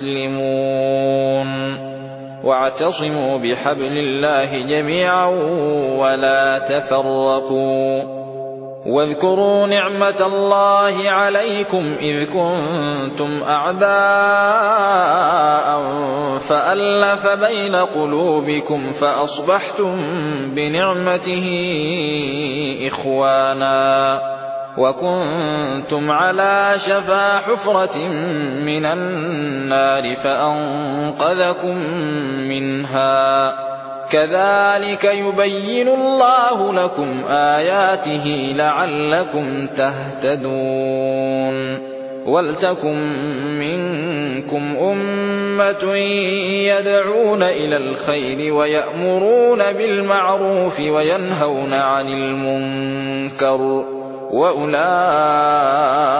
مسلمون واعتصموا بحبل الله جميعا ولا تفرقوا. واذكروا نعمة الله عليكم إذ كنتم أعداء فألف بين قلوبكم فأصبحتم بنعمته إخوانا. وكنتم على شفا حفرة من النار. فأنقذكم منها. كذلك يبين الله لكم آياته لعلكم تهتدون. ولتكن منكم أمة يدعون إلى الخير ويأمرون بالمعروف وينهون عن المنكر. وأولئك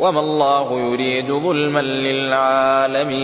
وما الله يريد ظلما للعالمين.